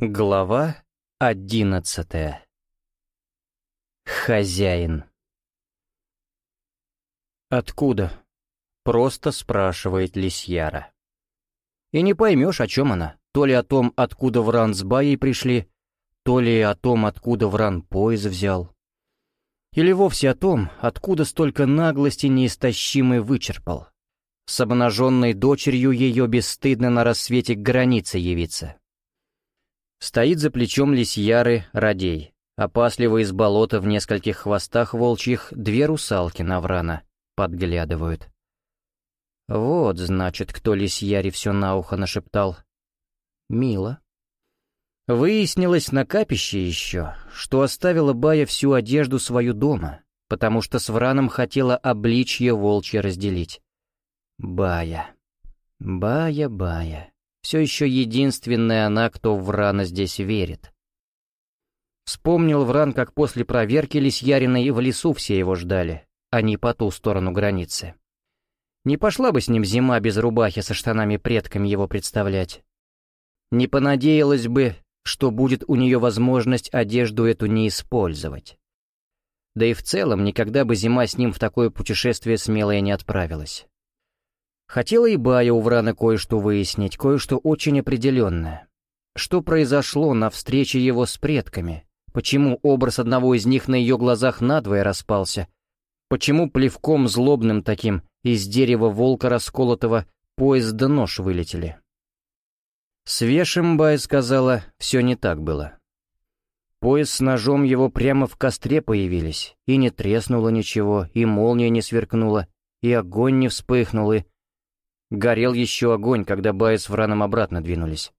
Глава одиннадцатая Хозяин «Откуда?» — просто спрашивает Лисьяра. И не поймешь, о чем она. То ли о том, откуда Вран с Баей пришли, то ли о том, откуда Вран пояс взял. Или вовсе о том, откуда столько наглости неистощимый вычерпал. С обнаженной дочерью ее бесстыдно на рассвете к границе явиться. Стоит за плечом лисьяры Радей. Опасливо из болота в нескольких хвостах волчьих две русалки Наврана подглядывают. Вот, значит, кто лисьяре все на ухо нашептал. Мило. Выяснилось на капище еще, что оставила Бая всю одежду свою дома, потому что с Враном хотела обличье волчье разделить. Бая. Бая, Бая все еще единственная она, кто в Врана здесь верит. Вспомнил Вран, как после проверки Лисьяриной в лесу все его ждали, а не по ту сторону границы. Не пошла бы с ним зима без рубахи со штанами предками его представлять. Не понадеялась бы, что будет у нее возможность одежду эту не использовать. Да и в целом никогда бы зима с ним в такое путешествие смелое не отправилась. Хотела и Бая у Врана кое-что выяснить, кое-что очень определенное. Что произошло на встрече его с предками? Почему образ одного из них на ее глазах надвое распался? Почему плевком злобным таким из дерева волка расколотого поезд да нож вылетели? С Вешем, Бая сказала, все не так было. Пояс с ножом его прямо в костре появились, и не треснуло ничего, и молния не сверкнула, и огонь не вспыхнул, и Горел еще огонь, когда Баи с Враном обратно двинулись.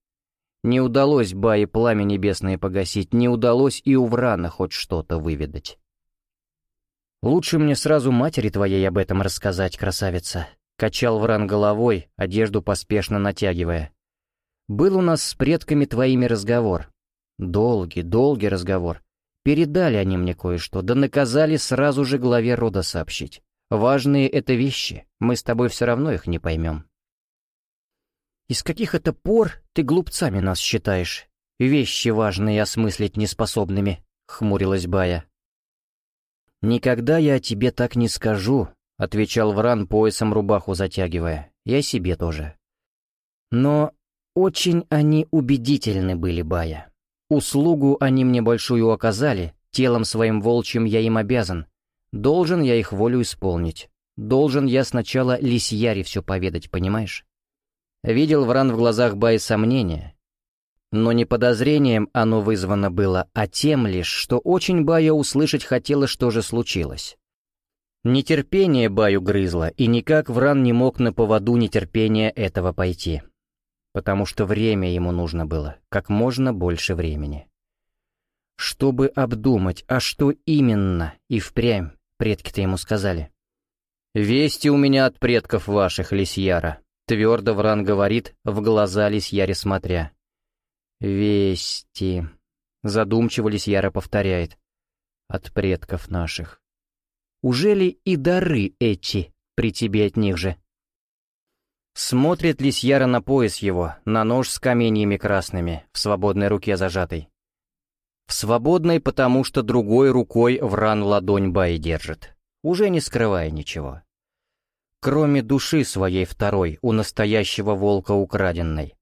Не удалось Баи пламя небесное погасить, не удалось и у Врана хоть что-то выведать. «Лучше мне сразу матери твоей об этом рассказать, красавица», — качал Вран головой, одежду поспешно натягивая. «Был у нас с предками твоими разговор. Долгий, долгий разговор. Передали они мне кое-что, да наказали сразу же главе рода сообщить. Важные это вещи, мы с тобой все равно их не поймем. Из каких это пор ты глупцами нас считаешь? Вещи важные осмыслить неспособными, хмурилась Бая. Никогда я о тебе так не скажу, отвечал Вран поясом рубаху затягивая. Я себе тоже. Но очень они убедительны были, Бая. Услугу они мне большую оказали, телом своим волчьим я им обязан, Должен я их волю исполнить. Должен я сначала Лисьяре все поведать, понимаешь? Видел Вран в глазах Баи сомнения. Но не подозрением оно вызвано было, а тем лишь, что очень Бая услышать хотела, что же случилось. Нетерпение Баю грызло, и никак Вран не мог на поводу нетерпения этого пойти. Потому что время ему нужно было, как можно больше времени. Чтобы обдумать, а что именно и впрямь предки-то ему сказали. «Вести у меня от предков ваших, Лисьяра», — твердо Вран говорит, в глаза Лисьяре смотря. «Вести», — задумчиво Лисьяра повторяет, — «от предков наших». «Уже ли и дары эти при тебе от них же?» Смотрит Лисьяра на пояс его, на нож с каменьями красными, в свободной руке зажатой. В свободной, потому что другой рукой Вран ладонь Баи держит, уже не скрывая ничего. Кроме души своей второй, у настоящего волка украденной.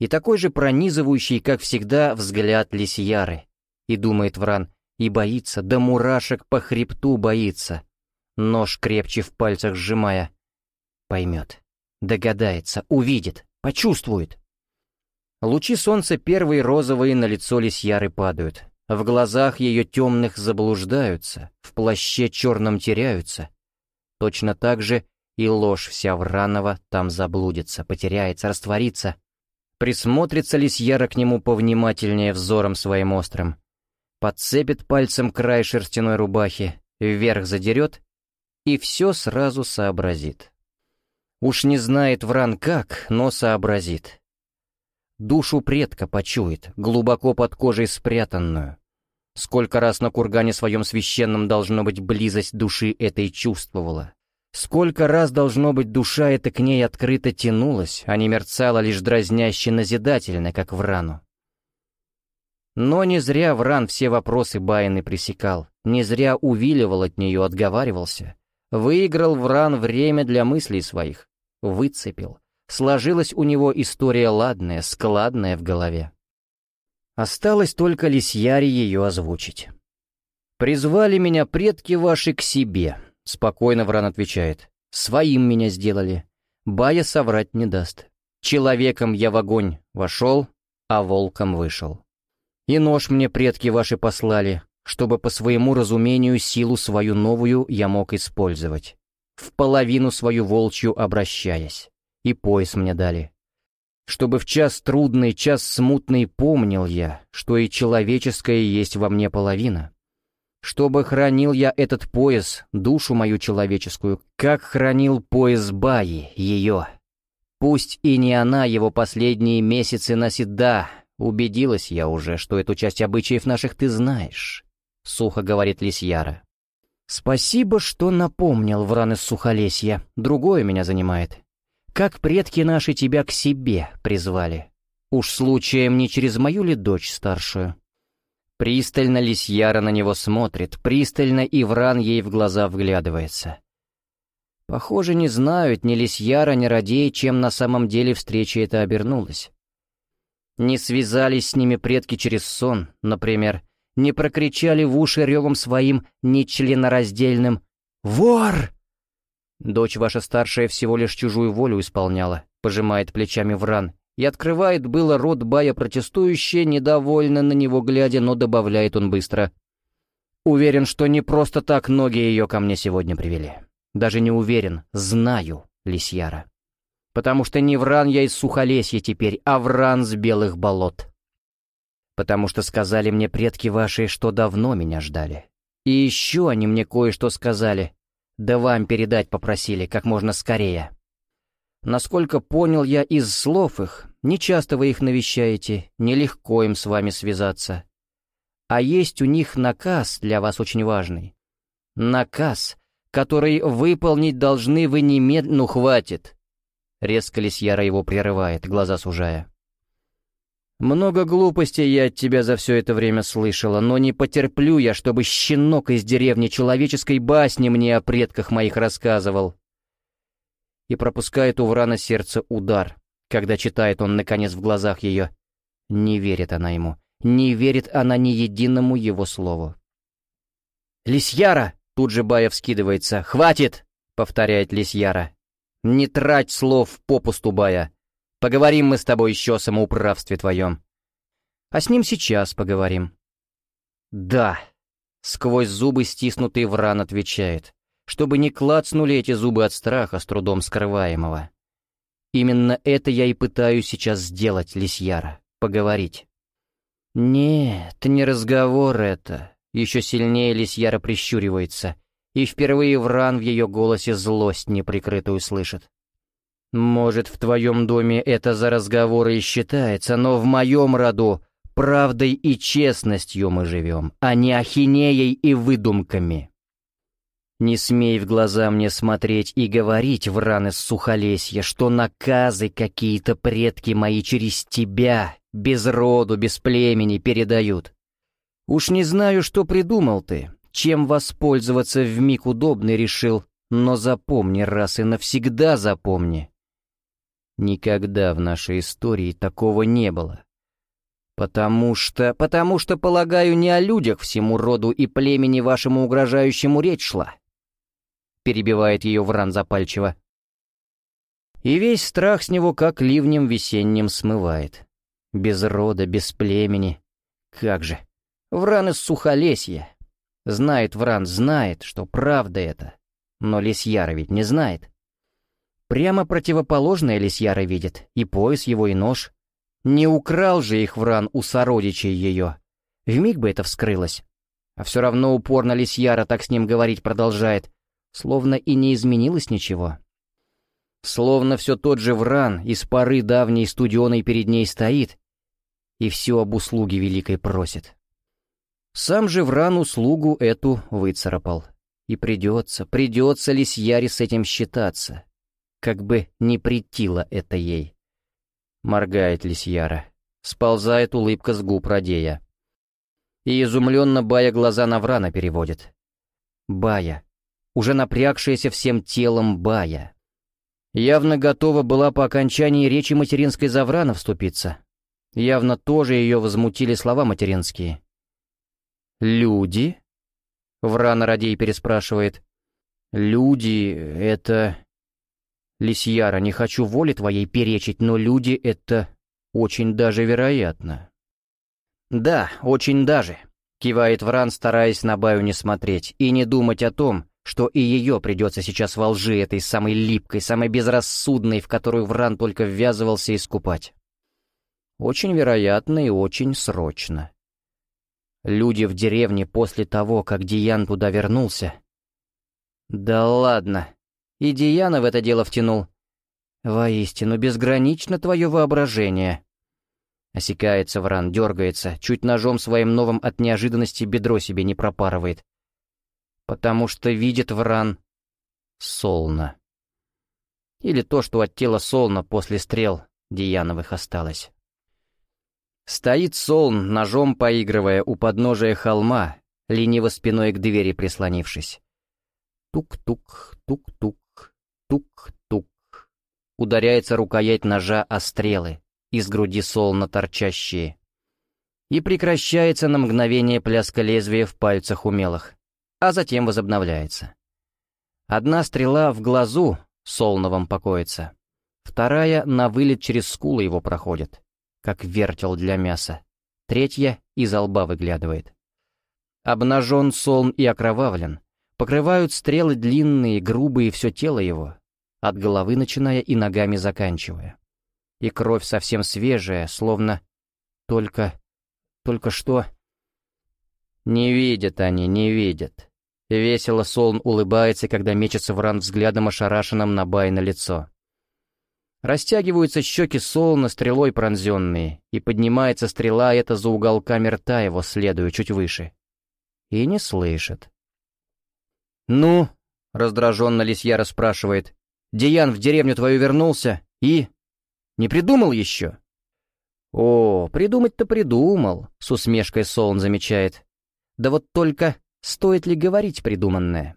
И такой же пронизывающий, как всегда, взгляд Лисьяры. И думает Вран, и боится, да мурашек по хребту боится. Нож крепче в пальцах сжимая. Поймет, догадается, увидит, почувствует. Лучи солнца первые розовые на лицо лисьяры падают. В глазах ее темных заблуждаются, в плаще черном теряются. Точно так же и ложь вся Вранова там заблудится, потеряется, растворится. Присмотрится лисьяра к нему повнимательнее взором своим острым. Подцепит пальцем край шерстяной рубахи, вверх задерет и все сразу сообразит. Уж не знает Вран как, но сообразит душу предка почует, глубоко под кожей спрятанную. Сколько раз на кургане своем священном должно быть близость души этой чувствовала. Сколько раз должно быть душа эта к ней открыто тянулась, а не мерцала лишь дразняще назидательно, как в рану. Но не зря Вран все вопросы Байны пресекал, не зря увиливал от нее, отговаривался. Выиграл Вран время для мыслей своих, выцепил. Сложилась у него история ладная, складная в голове. Осталось только Лисьяре ее озвучить. «Призвали меня предки ваши к себе», — спокойно Вран отвечает. «Своим меня сделали. Бая соврать не даст. Человеком я в огонь вошел, а волком вышел. И нож мне предки ваши послали, чтобы по своему разумению силу свою новую я мог использовать, в половину свою волчью обращаясь. И пояс мне дали. Чтобы в час трудный, час смутный помнил я, что и человеческое есть во мне половина. Чтобы хранил я этот пояс, душу мою человеческую, как хранил пояс Баи, ее. Пусть и не она его последние месяцы носит, да, убедилась я уже, что эту часть обычаев наших ты знаешь, — сухо говорит Лисьяра. Спасибо, что напомнил, Вран из Сухолесья, другое меня занимает. Как предки наши тебя к себе призвали? Уж случаем не через мою ли дочь старшую? Пристально Лисьяра на него смотрит, пристально и Вран ей в глаза вглядывается. Похоже, не знают ни Лисьяра, ни Радей, чем на самом деле встреча эта обернулась. Не связались с ними предки через сон, например, не прокричали в уши ревом своим нечленораздельным «Вор!». Дочь ваша старшая всего лишь чужую волю исполняла, пожимает плечами Вран, и открывает было рот Бая протестующее, недовольно на него глядя, но добавляет он быстро. Уверен, что не просто так ноги ее ко мне сегодня привели. Даже не уверен, знаю, Лисьяра. Потому что не вран я из Сухолесья теперь, а вран с белых болот. Потому что сказали мне предки ваши, что давно меня ждали. И еще они мне кое-что сказали. Да вам передать попросили как можно скорее. Насколько понял я из слов их, не часто вы их навещаете, нелегко им с вами связаться. А есть у них наказ для вас очень важный. Наказ, который выполнить должны вы немедленно... Ну, хватит!» Резко Лисьяра его прерывает, глаза сужая. «Много глупостей я от тебя за все это время слышала, но не потерплю я, чтобы щенок из деревни человеческой басни мне о предках моих рассказывал». И пропускает у Врана сердце удар, когда читает он, наконец, в глазах ее. Не верит она ему, не верит она ни единому его слову. «Лисьяра!» Тут же Баев скидывается. «Хватит!» — повторяет Лисьяра. «Не трать слов попусту, Бая. Поговорим мы с тобой еще о самоуправстве твоем. А с ним сейчас поговорим». «Да», — сквозь зубы стиснутый Вран отвечает, чтобы не клацнули эти зубы от страха, с трудом скрываемого. «Именно это я и пытаюсь сейчас сделать, Лисьяра, поговорить». «Нет, не разговор это», еще сильнее Лисьяра прищуривается, и впервые Вран в ее голосе злость неприкрытую слышит. «Может, в твоем доме это за разговоры и считается, но в моем роду правдой и честностью мы живем, а не ахинеей и выдумками». Не смей в глаза мне смотреть и говорить, Вран из Сухолесья, что наказы какие-то предки мои через тебя, без роду, без племени, передают. Уж не знаю, что придумал ты, чем воспользоваться в миг удобный решил, но запомни раз и навсегда запомни. Никогда в нашей истории такого не было. Потому что... Потому что, полагаю, не о людях всему роду и племени вашему угрожающему речь шла. Перебивает ее Вран запальчиво. И весь страх с него как ливнем весенним смывает. Без рода, без племени. Как же... Вран из Сухолесья. Знает Вран, знает, что правда это. Но Лисьяра ведь не знает. Прямо противоположное Лисьяра видит, и пояс его, и нож. Не украл же их Вран у сородичей ее. Вмиг бы это вскрылось. А все равно упорно Лисьяра так с ним говорить продолжает, словно и не изменилось ничего. Словно все тот же Вран из поры давней студеной перед ней стоит и все об услуге великой просит. Сам же Вран услугу эту выцарапал. И придется, придется ли с Яри с этим считаться. Как бы не притило это ей. Моргает Лисьяра. Сползает улыбка с губ Радея. И изумленно Бая глаза на Врана переводит. Бая. Уже напрягшаяся всем телом Бая. Явно готова была по окончании речи материнской Заврана вступиться. Явно тоже ее возмутили слова материнские. «Люди?» — Врана Радей переспрашивает. «Люди — это...» «Лисьяра, не хочу воли твоей перечить, но люди — это очень даже вероятно». «Да, очень даже», — кивает Вран, стараясь на Баю не смотреть и не думать о том, что и ее придется сейчас во лжи этой самой липкой, самой безрассудной, в которую Вран только ввязывался искупать. Очень вероятно и очень срочно. Люди в деревне после того, как Диан туда вернулся. Да ладно, и Диана в это дело втянул. Воистину, безгранично твое воображение. Осекается Вран, дергается, чуть ножом своим новым от неожиданности бедро себе не пропарывает потому что видит Вран Солна. Или то, что от тела Солна после стрел Дияновых осталось. Стоит Солн, ножом поигрывая у подножия холма, лениво спиной к двери прислонившись. Тук-тук, тук-тук, тук-тук. Ударяется рукоять ножа о стрелы, из груди Солна торчащие. И прекращается на мгновение пляска лезвия в пальцах умелых а затем возобновляется. Одна стрела в глазу Солновом покоится, вторая на вылет через скулы его проходит, как вертел для мяса, третья из лба выглядывает. Обнажен Солн и окровавлен, покрывают стрелы длинные, грубые все тело его, от головы начиная и ногами заканчивая. И кровь совсем свежая, словно только... только что... Не видят они, не видят. Весело Солн улыбается, когда мечется Вран взглядом ошарашенным на Бай на лицо. Растягиваются щеки Солна стрелой пронзенные, и поднимается стрела эта за уголками рта его, следуя чуть выше. И не слышит. «Ну?» — раздраженно Лисьяра спрашивает. «Диан в деревню твою вернулся и...» «Не придумал еще?» «О, придумать-то придумал», — с усмешкой Солн замечает. «Да вот только Стоит ли говорить придуманное?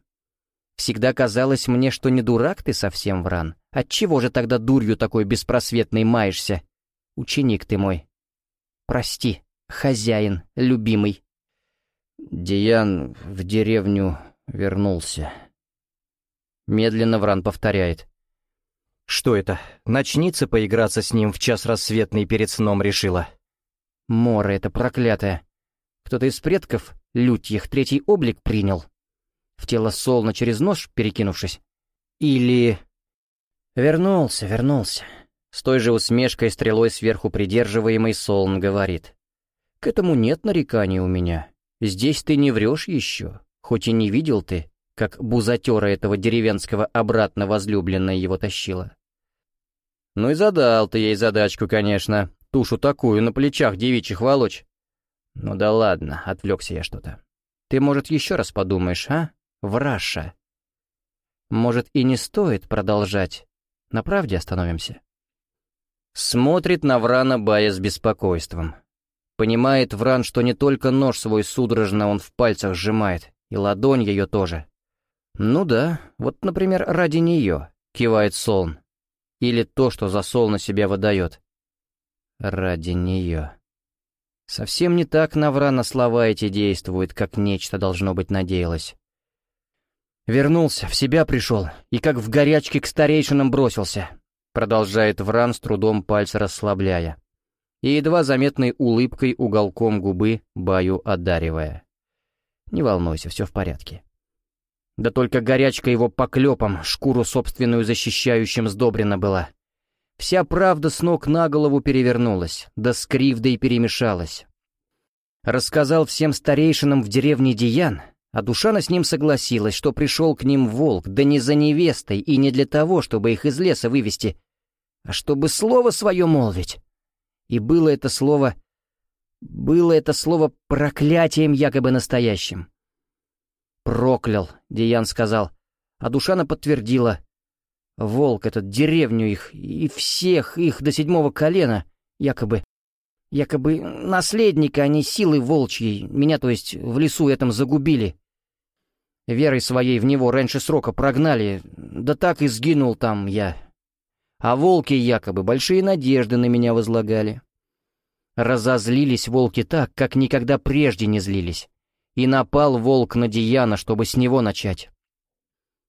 Всегда казалось мне, что не дурак ты совсем, Вран. Отчего же тогда дурью такой беспросветной маешься? Ученик ты мой. Прости, хозяин, любимый. Диан в деревню вернулся. Медленно Вран повторяет. Что это, ночница поиграться с ним в час рассветный перед сном решила? Мора это проклятая. Кто-то из предков Лютьих третий облик принял. В тело Солна через нож перекинувшись. Или... Вернулся, вернулся. С той же усмешкой стрелой сверху придерживаемый Солн говорит. К этому нет нареканий у меня. Здесь ты не врешь еще, хоть и не видел ты, как бузатера этого деревенского обратно возлюбленная его тащила. Ну и задал ты ей задачку, конечно, тушу такую на плечах девичьих волочь. «Ну да ладно, отвлекся я что-то. Ты, может, еще раз подумаешь, а, враша? Может, и не стоит продолжать? На правде остановимся?» Смотрит на Врана Бая с беспокойством. Понимает Вран, что не только нож свой судорожно он в пальцах сжимает, и ладонь ее тоже. «Ну да, вот, например, ради нее», — кивает Солн. Или то, что за Сол на себя выдает. «Ради нее». Совсем не так Наврана слова эти действуют, как нечто должно быть надеялось. Вернулся, в себя пришел, и как в горячке к старейшинам бросился, продолжает Вран с трудом пальцы расслабляя, и едва заметной улыбкой уголком губы Баю одаривая. Не волнуйся, все в порядке. Да только горячка его поклепом, шкуру собственную защищающим сдобрена была. Вся правда с ног на голову перевернулась, да с кривдой перемешалась. Рассказал всем старейшинам в деревне Диян, а Душана с ним согласилась, что пришел к ним волк, да не за невестой и не для того, чтобы их из леса вывести, а чтобы слово свое молвить. И было это слово... Было это слово проклятием якобы настоящим. «Проклял», — Диян сказал, а Душана подтвердила, Волк этот, деревню их и всех их до седьмого колена, якобы. Якобы наследника они силой волчьей, меня, то есть, в лесу этом загубили. Верой своей в него раньше срока прогнали, да так и сгинул там я. А волки якобы большие надежды на меня возлагали. Разозлились волки так, как никогда прежде не злились. И напал волк на Дияна, чтобы с него начать.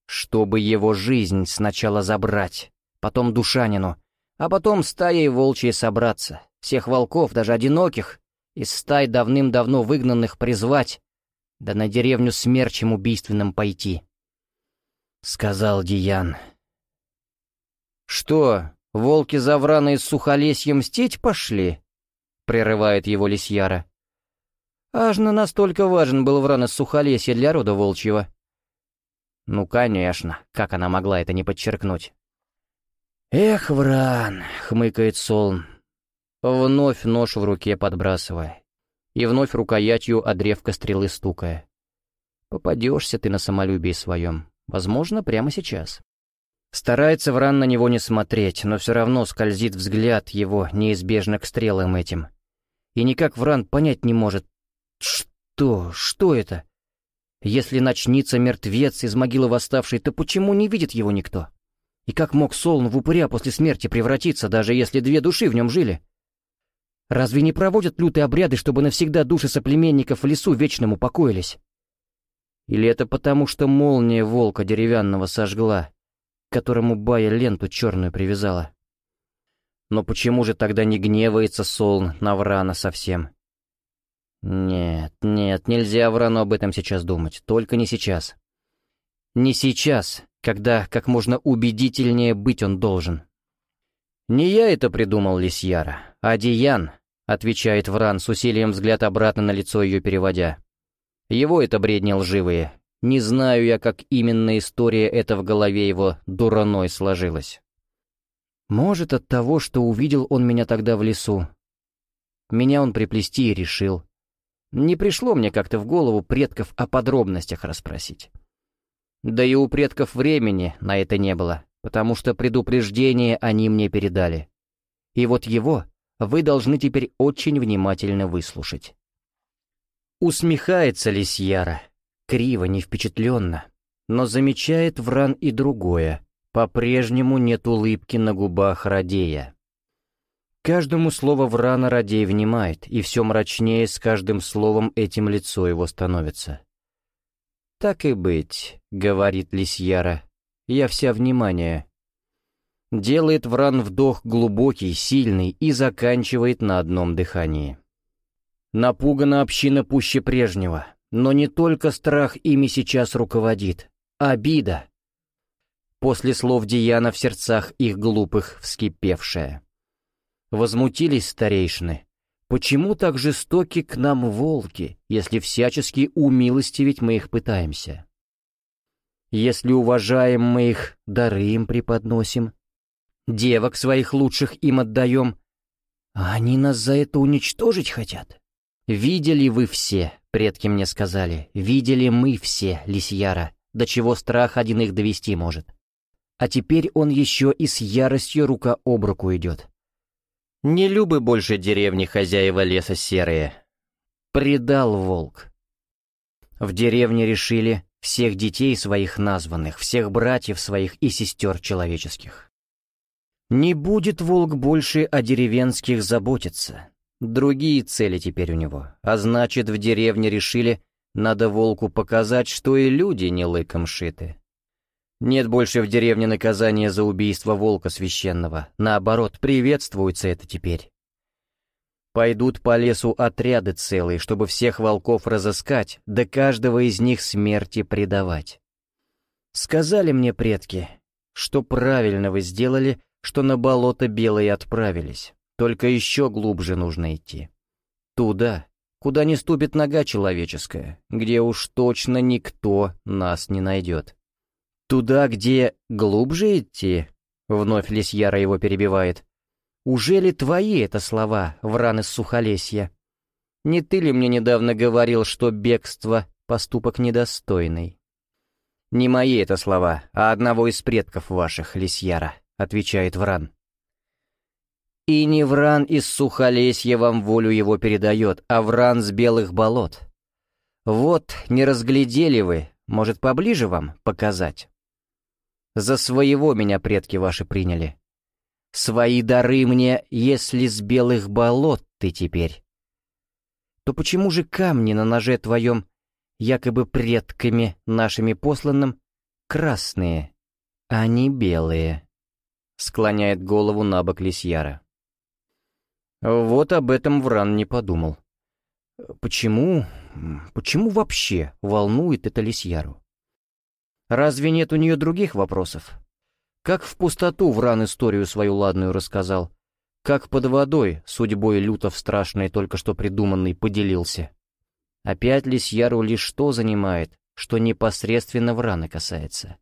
Чтобы его жизнь сначала забрать, потом Душанину, а потом стаей волчьей собраться, всех волков, даже одиноких, из стай давным-давно выгнанных призвать, да на деревню смерчем убийственным пойти. Сказал Диян. «Что, волки за Врана из Сухолесья мстить пошли?» — прерывает его Лисьяра. «Аж на настолько важен был Вран из Сухолесья для рода волчьего». Ну, конечно, как она могла это не подчеркнуть? «Эх, Вран!» — хмыкает Солн, вновь нож в руке подбрасывая, и вновь рукоятью о древко стрелы стукая. «Попадешься ты на самолюбии своем, возможно, прямо сейчас». Старается Вран на него не смотреть, но все равно скользит взгляд его неизбежно к стрелам этим. И никак Вран понять не может, что, что это? Если начнится мертвец из могилы восставший, то почему не видит его никто? И как мог Солн в упыря после смерти превратиться, даже если две души в нем жили? Разве не проводят лютые обряды, чтобы навсегда души соплеменников в лесу вечным упокоились? Или это потому, что молния волка деревянного сожгла, к которому Бая ленту черную привязала? Но почему же тогда не гневается Солн на Врана совсем? Нет, нет, нельзя Врану об этом сейчас думать, только не сейчас. Не сейчас, когда как можно убедительнее быть он должен. «Не я это придумал, Лисьяра, а Диян», — отвечает Вран с усилием взгляд обратно на лицо ее переводя. «Его это бредни лживые. Не знаю я, как именно история эта в голове его дураной сложилась». «Может, от того, что увидел он меня тогда в лесу. Меня он приплести и решил. Не пришло мне как-то в голову предков о подробностях расспросить. Да и у предков времени на это не было потому что предупреждение они мне передали. И вот его вы должны теперь очень внимательно выслушать. Усмехается Лисьяра, криво, не впечатленно, но замечает Вран и другое. По-прежнему нет улыбки на губах Радея. Каждому слову Врана Радей внимает, и все мрачнее с каждым словом этим лицо его становится. «Так и быть», — говорит Лисьяра, я вся внимание. Делает Вран вдох глубокий, сильный и заканчивает на одном дыхании. Напугана община пуще прежнего, но не только страх ими сейчас руководит, а обида. После слов Дияна в сердцах их глупых вскипевшая. Возмутились старейшины. Почему так жестоки к нам волки, если всячески умилостивить мы их пытаемся? Если уважаем мы их, дары им преподносим. Девок своих лучших им отдаем. А они нас за это уничтожить хотят. Видели вы все, предки мне сказали, видели мы все, Лисьяра, до чего страх один их довести может. А теперь он еще и с яростью рука об руку идет. Не любы больше деревни хозяева леса серые. Предал волк. В деревне решили, всех детей своих названных, всех братьев своих и сестер человеческих. Не будет волк больше о деревенских заботиться. Другие цели теперь у него, а значит, в деревне решили, надо волку показать, что и люди не лыком шиты. Нет больше в деревне наказания за убийство волка священного, наоборот, приветствуется это теперь. Пойдут по лесу отряды целые, чтобы всех волков разыскать, да каждого из них смерти предавать. Сказали мне предки, что правильно вы сделали, что на болото белые отправились, только еще глубже нужно идти. Туда, куда не ступит нога человеческая, где уж точно никто нас не найдет. Туда, где глубже идти, вновь Лисьяра его перебивает, уже ли твои это слова, Вран из Сухолесья? Не ты ли мне недавно говорил, что бегство — поступок недостойный? Не мои это слова, а одного из предков ваших, Лисьяра, — отвечает Вран. И не Вран из Сухолесья вам волю его передает, а Вран с Белых болот. Вот, не разглядели вы, может, поближе вам показать? За своего меня предки ваши приняли. Свои дары мне, если с Белых болот ты теперь. То почему же камни на ноже твоем, якобы предками нашими посланным, красные, а не белые?» Склоняет голову на бок Лисьяра. Вот об этом Вран не подумал. Почему, почему вообще волнует это Лисьяру? Разве нет у нее других вопросов? Как в пустоту Вран историю свою ладную рассказал, как под водой судьбой лютов страшной только что придуманный поделился. Опять Лисьяру лишь что занимает, что непосредственно Врана касается.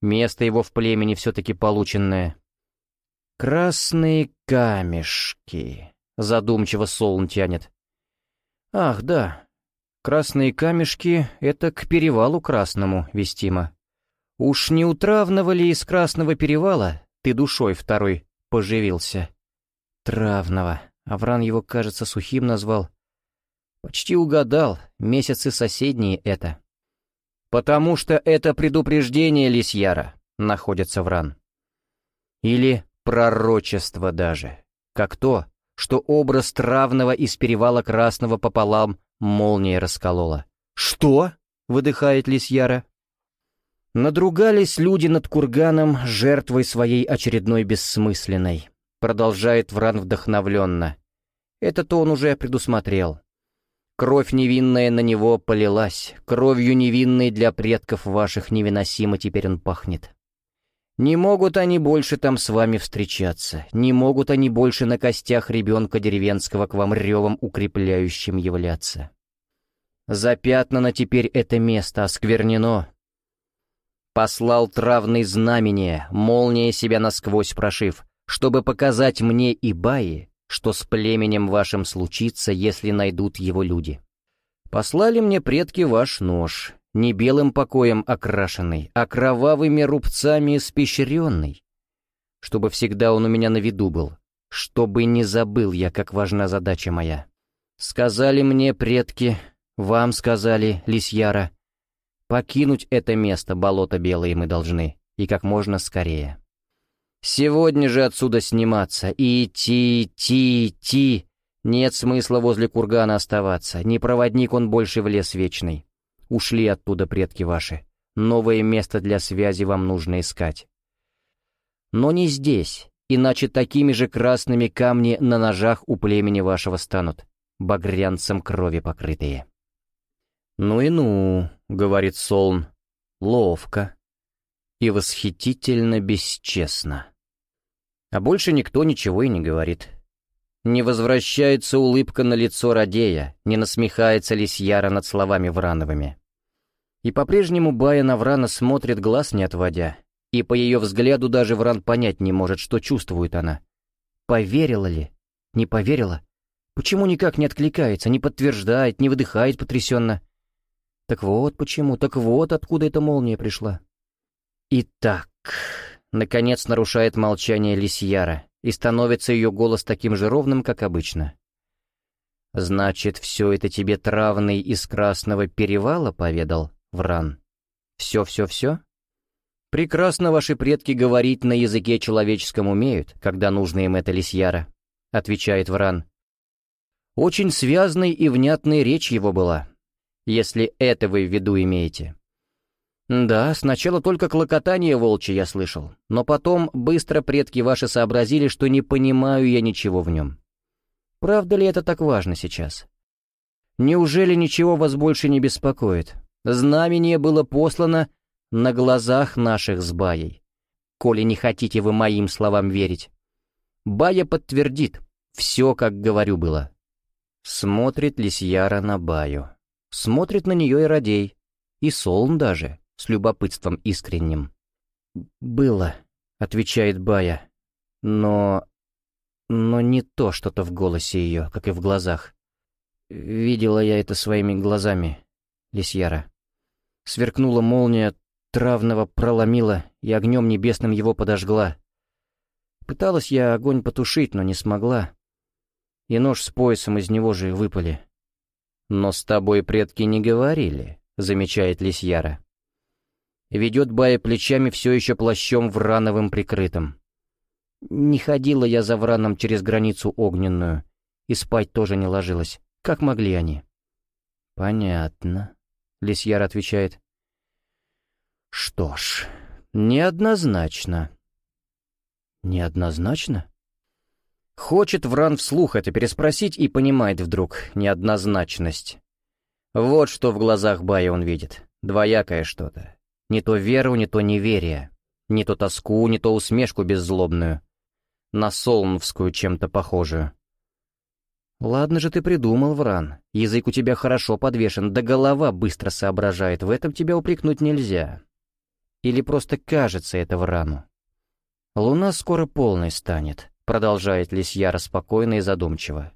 Место его в племени все-таки полученное. «Красные камешки», — задумчиво Солн тянет. «Ах, да, красные камешки — это к перевалу Красному, вестимо. Уж не у Травного ли из Красного перевала ты душой второй поживился?» «Травного», Авран его, кажется, сухим назвал. «Почти угадал, месяцы соседние это». «Потому что это предупреждение Лисьяра», — находится Вран. Или пророчество даже, как то, что образ травного из перевала Красного пополам молния расколола. «Что?» — выдыхает Лисьяра. Надругались люди над курганом жертвой своей очередной бессмысленной. Продолжает Вран вдохновленно. Это-то он уже предусмотрел. Кровь невинная на него полилась, кровью невинной для предков ваших невыносимо теперь он пахнет. Не могут они больше там с вами встречаться, не могут они больше на костях ребенка деревенского к вам ревом укрепляющим являться. Запятнано теперь это место, осквернено. Послал травный знамение, молния себя насквозь прошив, чтобы показать мне и Баи, что с племенем вашим случится, если найдут его люди. Послали мне предки ваш нож, не белым покоем окрашенный, а кровавыми рубцами испещренный, чтобы всегда он у меня на виду был, чтобы не забыл я, как важна задача моя. Сказали мне предки, вам сказали, Лисьяра, покинуть это место, болото белое мы должны, и как можно скорее. Сегодня же отсюда сниматься. И идти, идти, идти. Нет смысла возле кургана оставаться. Не проводник он больше в лес вечный. Ушли оттуда предки ваши. Новое место для связи вам нужно искать. Но не здесь, иначе такими же красными камни на ножах у племени вашего станут, багрянцем крови покрытые. «Ну и ну», — говорит Солн, — «ловко и восхитительно бесчестно». А больше никто ничего и не говорит. Не возвращается улыбка на лицо Радея, не насмехается Лисьяра над словами Врановыми. И по-прежнему Бая на Врана смотрит, глаз не отводя, и по ее взгляду даже Вран понять не может, что чувствует она. Поверила ли? Не поверила? Почему никак не откликается, не подтверждает, не выдыхает потрясенно? Так вот почему, так вот откуда эта молния пришла. Итак... Наконец нарушает молчание Лисьяра, и становится ее голос таким же ровным, как обычно. «Значит, все это тебе травный из Красного Перевала поведал, Вран? Все-все-все?» «Прекрасно ваши предки говорить на языке человеческом умеют, когда нужно им это Лисьяра», — отвечает Вран. «Очень связной и внятной речь его была, если это вы в виду имеете. «Да, сначала только клокотание волчье я слышал, но потом быстро предки ваши сообразили, что не понимаю я ничего в нем. Правда ли это так важно сейчас? Неужели ничего вас больше не беспокоит? Знамение было послано на глазах наших с Баей, коли не хотите вы моим словам верить. Бая подтвердит, все, как говорю, было». Смотрит Лисьяра на Баю. Смотрит на нее и Радей, и Солн даже с любопытством искренним. «Было», — отвечает Бая, — «но... но не то что-то в голосе ее, как и в глазах. Видела я это своими глазами, Лисьяра. Сверкнула молния, травного проломила и огнем небесным его подожгла. Пыталась я огонь потушить, но не смогла. И нож с поясом из него же выпали. «Но с тобой предки не говорили», — замечает Лисьяра. Ведет Бая плечами все еще плащом врановым прикрытым. Не ходила я за враном через границу огненную, и спать тоже не ложилась. Как могли они? «Понятно», — Лисьяр отвечает. «Что ж, неоднозначно». «Неоднозначно?» Хочет Вран вслух это переспросить и понимает вдруг неоднозначность. Вот что в глазах Бая он видит. Двоякое что-то. Не то веру, не то неверие. Не то тоску, не то усмешку беззлобную. На солнцевскую чем-то похожую. «Ладно же ты придумал, Вран. Язык у тебя хорошо подвешен, да голова быстро соображает. В этом тебя упрекнуть нельзя. Или просто кажется это Врану. Луна скоро полной станет продолжает Лисьяра спокойно и задумчиво.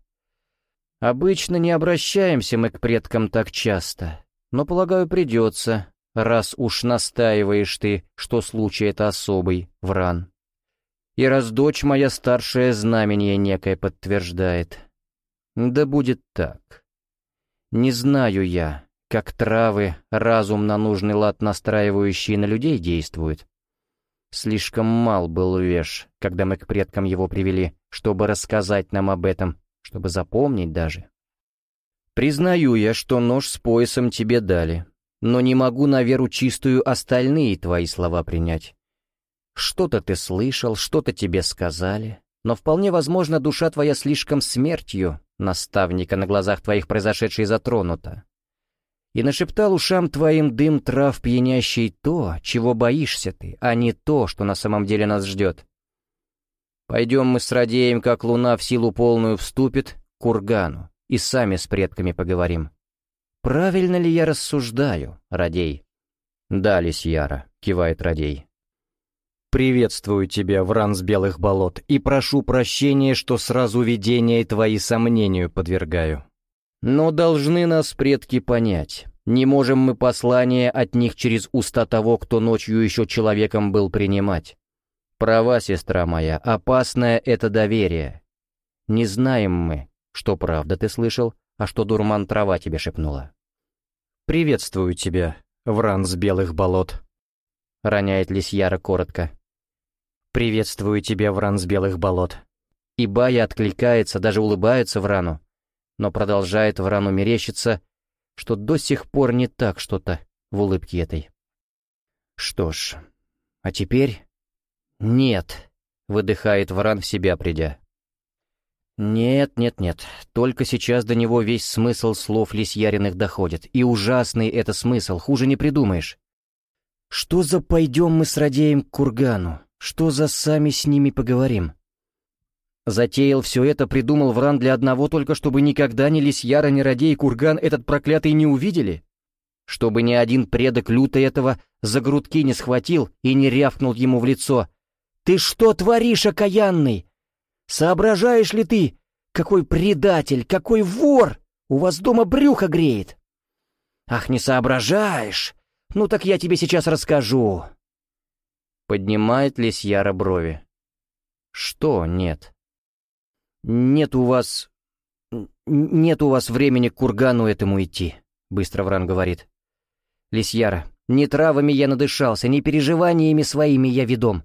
«Обычно не обращаемся мы к предкам так часто, но, полагаю, придется, раз уж настаиваешь ты, что случай это особый, Вран. И раз дочь моя старшая знамение некое подтверждает. Да будет так. Не знаю я, как травы, разум на нужный лад настраивающие на людей действуют, Слишком мал был Веш, когда мы к предкам его привели, чтобы рассказать нам об этом, чтобы запомнить даже. Признаю я, что нож с поясом тебе дали, но не могу на веру чистую остальные твои слова принять. Что-то ты слышал, что-то тебе сказали, но вполне возможно душа твоя слишком смертью, наставника на глазах твоих произошедшей затронута и нашептал ушам твоим дым трав пьянящий то, чего боишься ты, а не то, что на самом деле нас ждет. Пойдем мы с Радеем, как луна в силу полную вступит, к кургану, и сами с предками поговорим. Правильно ли я рассуждаю, Радей? Да, Лисьяра, кивает Радей. «Приветствую тебя, Вран с белых болот, и прошу прощения, что сразу видения твои сомнению подвергаю. Но должны нас предки понять. Не можем мы послание от них через уста того, кто ночью еще человеком был принимать. Права, сестра моя, опасное это доверие. Не знаем мы, что правда ты слышал, а что дурман трава тебе шепнула. «Приветствую тебя, Вран с белых болот», — роняет Лисьяра коротко. «Приветствую тебя, Вран с белых болот». И Бая откликается, даже улыбается Врану, но продолжает Врану мерещиться, что до сих пор не так что-то в улыбке этой. Что ж, а теперь... Нет, выдыхает Вран в себя придя. Нет, нет, нет, только сейчас до него весь смысл слов Лисьяриных доходит, и ужасный это смысл, хуже не придумаешь. Что за пойдем мы с Радеем к кургану? Что за сами с ними поговорим? Затеял все это, придумал Вран для одного только, чтобы никогда ни Лисьяра, ни Радей, Курган этот проклятый не увидели? Чтобы ни один предок люто этого за грудки не схватил и не рявкнул ему в лицо. «Ты что творишь, окаянный? Соображаешь ли ты, какой предатель, какой вор? У вас дома брюхо греет!» «Ах, не соображаешь? Ну так я тебе сейчас расскажу!» Поднимает Лисьяра брови. «Что нет?» «Нет у вас... нет у вас времени к кургану этому идти», — быстро Вран говорит. «Лисьяра, не травами я надышался, не переживаниями своими я ведом.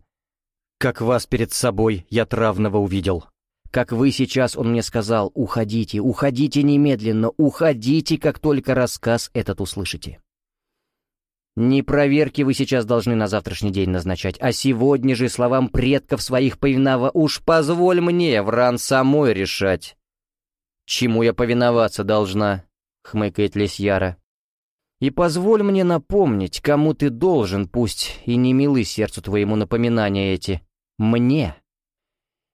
Как вас перед собой я травного увидел. Как вы сейчас, он мне сказал, уходите, уходите немедленно, уходите, как только рассказ этот услышите. Не проверки вы сейчас должны на завтрашний день назначать, а сегодня же словам предков своих повинова уж позволь мне, Вран, самой решать. Чему я повиноваться должна, хмыкает Лисьяра. И позволь мне напомнить, кому ты должен, пусть и не милы сердцу твоему напоминания эти. Мне.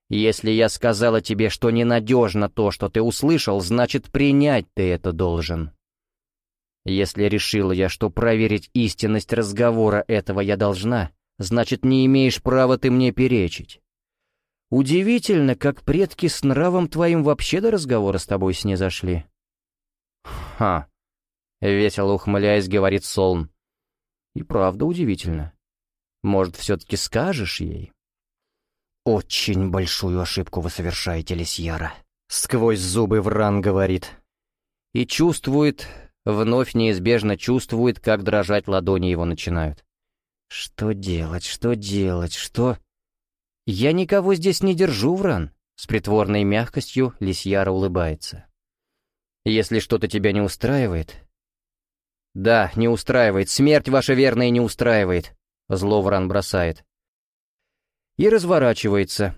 Если я сказала тебе, что ненадежно то, что ты услышал, значит, принять ты это должен. Если решила я, что проверить истинность разговора этого я должна, значит, не имеешь права ты мне перечить. Удивительно, как предки с нравом твоим вообще до разговора с тобой снизошли. Ха, весело ухмыляясь, говорит Солн. И правда удивительно. Может, все-таки скажешь ей? «Очень большую ошибку вы совершаете, Лисьяра», — сквозь зубы Вран говорит. И чувствует, вновь неизбежно чувствует, как дрожать ладони его начинают. «Что делать, что делать, что...» «Я никого здесь не держу, Вран», — с притворной мягкостью Лисьяра улыбается. «Если что-то тебя не устраивает...» «Да, не устраивает, смерть ваша верная не устраивает», — зло Вран бросает. И разворачивается,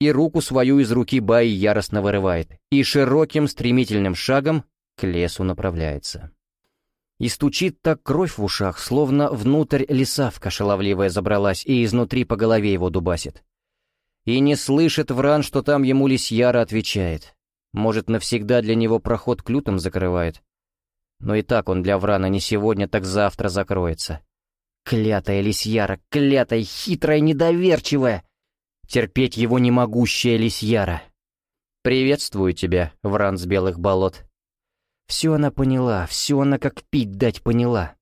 и руку свою из руки Баи яростно вырывает, и широким стремительным шагом к лесу направляется. И стучит так кровь в ушах, словно внутрь лесавка шаловливая забралась и изнутри по голове его дубасит. И не слышит Вран, что там ему Лисьяра отвечает. Может, навсегда для него проход к лютам закрывает. Но и так он для Врана не сегодня, так завтра закроется. Клятая Лисьяра, клятая, хитрая, недоверчивая! Терпеть его не могущая Лисьяра. «Приветствую тебя, Вран с белых болот», все она поняла, все она как пить дать поняла.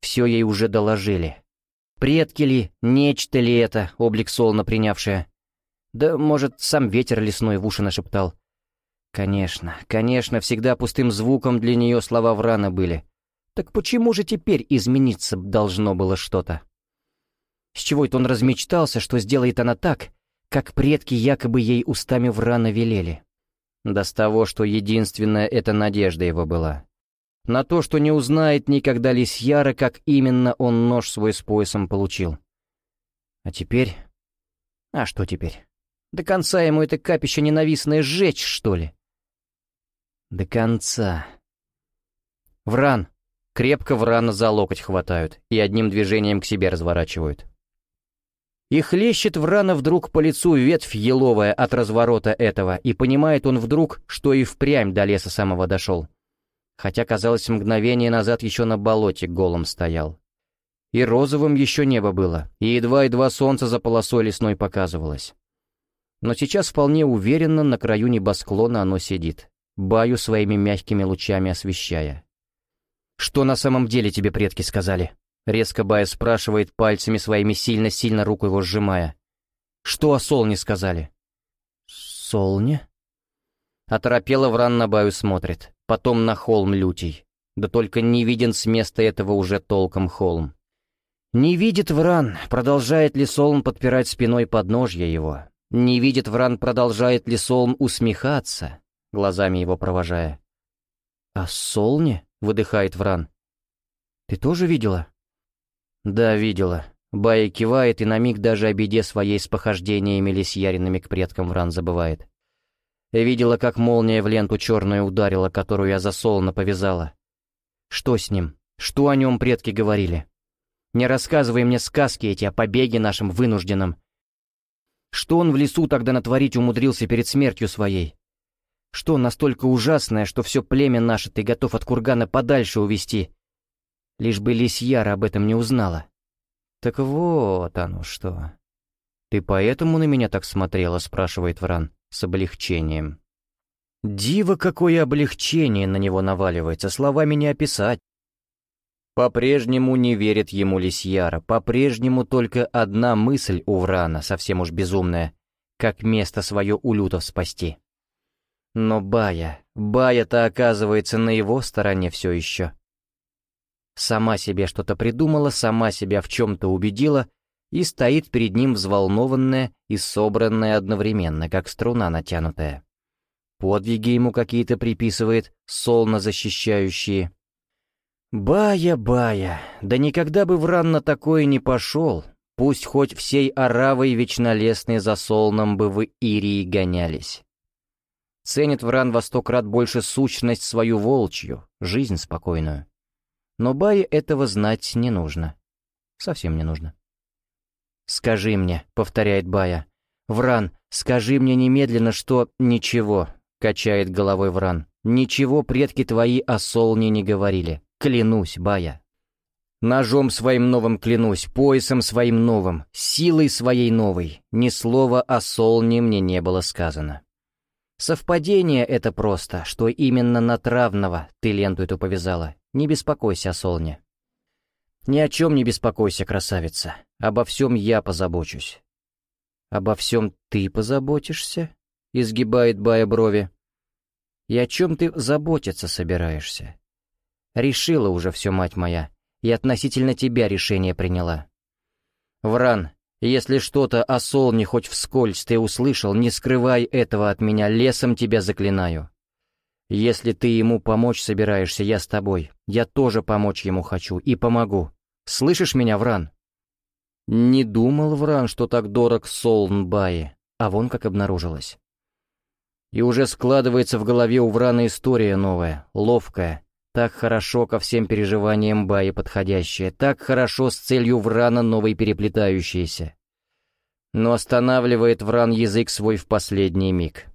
Все ей уже доложили. Предки ли, нечто ли это, облик солна принявшее? Да, может, сам ветер лесной в уши нашептал. Конечно, конечно, всегда пустым звуком для нее слова Врана были. Так почему же теперь измениться должно было что-то? С чего это он размечтался, что сделает она так, как предки якобы ей устами Врана велели? Да с того, что единственная эта надежда его была. На то, что не узнает никогда Лисьяра, как именно он нож свой с поясом получил. А теперь... А что теперь? До конца ему это капище ненавистное сжечь, что ли? До конца. Вран. Крепко Врана за локоть хватают и одним движением к себе разворачивают. И хлещет Врана вдруг по лицу ветвь еловая от разворота этого, и понимает он вдруг, что и впрямь до леса самого дошел. Хотя, казалось, мгновение назад еще на болоте голым стоял. И розовым еще небо было, и едва-едва солнце за полосой лесной показывалось. Но сейчас вполне уверенно на краю небосклона оно сидит, баю своими мягкими лучами освещая. «Что на самом деле тебе предки сказали?» Резко Бая спрашивает пальцами своими сильно-сильно руку его сжимая. «Что о Солне сказали?» «Солне?» Оторопело Вран на Баю смотрит, потом на холм лютий. Да только не виден с места этого уже толком холм. Не видит Вран, продолжает ли Солн подпирать спиной подножья его. Не видит Вран, продолжает ли Солн усмехаться, глазами его провожая. «А Солне?» — выдыхает Вран. «Ты тоже видела?» «Да, видела». Бая кивает и на миг даже о беде своей с похождениями лисьяринами к предкам Вран забывает. Видела, как молния в ленту черную ударила, которую я за солно повязала. Что с ним? Что о нем предки говорили? Не рассказывай мне сказки эти о побеге нашем вынужденном. Что он в лесу тогда натворить умудрился перед смертью своей? Что настолько ужасное, что все племя наше ты готов от кургана подальше увести, Лишь бы Лисьяра об этом не узнала. Так вот оно что. «Ты поэтому на меня так смотрела?» — спрашивает Вран с облегчением. Диво, какое облегчение на него наваливается, словами не описать. По-прежнему не верит ему Лисьяра, по-прежнему только одна мысль у Врана, совсем уж безумная, как место свое у лютов спасти. Но Бая, Бая-то оказывается на его стороне все еще. Сама себе что-то придумала, сама себя в чем-то убедила и стоит перед ним взволнованная и собранная одновременно, как струна натянутая. Подвиги ему какие-то приписывает, солно защищающие. Бая, бая, да никогда бы Вран на такое не пошел, пусть хоть всей оравой вечнолесной за солном бы в Ирии гонялись. Ценит Вран во сто крат больше сущность свою волчью, жизнь спокойную. Но Бае этого знать не нужно. Совсем не нужно. «Скажи мне», — повторяет Бая. «Вран, скажи мне немедленно, что...» «Ничего», — качает головой Вран. «Ничего предки твои о Солне не говорили. Клянусь, Бая». Ножом своим новым клянусь, поясом своим новым, силой своей новой. Ни слова о Солне мне не было сказано. Совпадение это просто, что именно на травного ты ленту эту повязала. Не беспокойся о Солне. Ни о чем не беспокойся, красавица. Обо всем я позабочусь. «Обо всем ты позаботишься?» — изгибает Бая брови. «И о чем ты заботиться собираешься?» «Решила уже все, мать моя, и относительно тебя решение приняла». «Вран, если что-то о Солне хоть вскользь ты услышал, не скрывай этого от меня, лесом тебя заклинаю. Если ты ему помочь собираешься, я с тобой. Я тоже помочь ему хочу и помогу. Слышишь меня, Вран?» Не думал Вран, что так дорог Солнбае, а вон как обнаружилось. И уже складывается в голове у Врана история новая, ловкая, так хорошо ко всем переживаниям Баи подходящая, так хорошо с целью Врана новой переплетающаяся. Но останавливает Вран язык свой в последний миг.